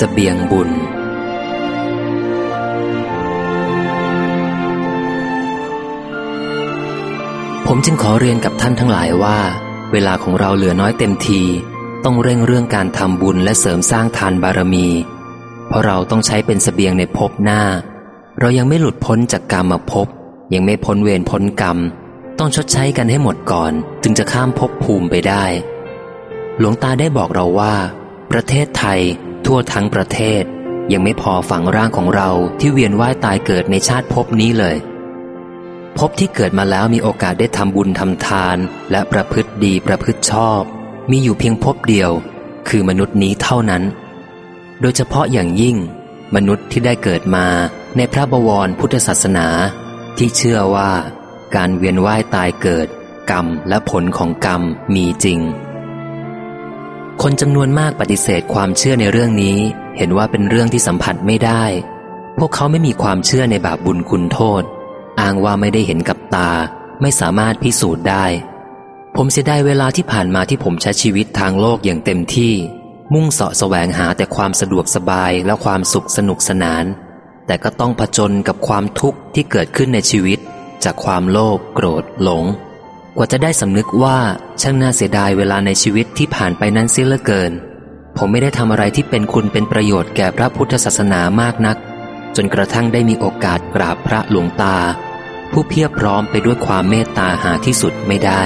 สเบียงบุญ ผมจึงขอเรียนกับท่านทั้งหลายว่า เวลาของเราเหลือน้อยเต็มที ต้องเร่งเรื่องการทำบุญและเสริมสร้างทานบารมี เพราะเราต้องใช้เป็นสเสบียงในภพหน้า เรายังไม่หลุดพ้นจากกรรมภพยังไม่พ้นเวรพ้นกรรม ต้องชดใช้กันให้หมดก่อน จึงจะข้ามภพภูมิไปได้ หลวงตาได้บอกเราว่า ประเทศไทย ทั่วทั้งประเทศ ยังไม่พอฝังร่างของเราที่เวียนว่ายตายเกิดในชาติภพนี้เลยภพที่เกิดมาแล้วมีโอกาสได้ทำบุญทำทาน และประพฤติดีประพฤติชอบ มีอยู่เพียงภพเดียว คือมนุษย์นี้เท่านั้น โดยเฉพาะอย่างยิ่ง มนุษย์ที่ได้เกิดมาในพระบวรพุทธศาสนา ที่เชื่อว่า การเวียนว่ายตายเกิด กรรมและผลของกรรมมีจริง คนจำนวนมากปฏิเสธความเชื่อในเรื่องนี้ เห็นว่าเป็นเรื่องที่สัมผัสไม่ได้ พวกเขาไม่มีความเชื่อในบาปบุญคุณโทษ อ้างว่าไม่ได้เห็นกับตา ไม่สามารถพิสูจน์ได้ ผมเสียดายเวลาที่ผ่านมาที่ผมใช้ชีวิตทางโลกอย่างเต็มที่ มุ่งเสาะแสวงหาแต่ความสะดวกสบายและความสุขสนุกสนาน แต่ก็ต้องผจญกับความทุกข์ที่เกิดขึ้นในชีวิต จากความโลภโกรธหลง กว่าจะได้สำนึกว่าช่างน่าเสียดายเวลาในชีวิตที่ผ่านไปนั้นเสียเหลือเกิน ผมไม่ได้ทำอะไรที่เป็นคุณเป็นประโยชน์แก่พระพุทธศาสนามากนัก จนกระทั่งได้มีโอกาสกราบพระหลวงตา ผู้เพียบพร้อมไปด้วยความเมตตาหาที่สุดไม่ได้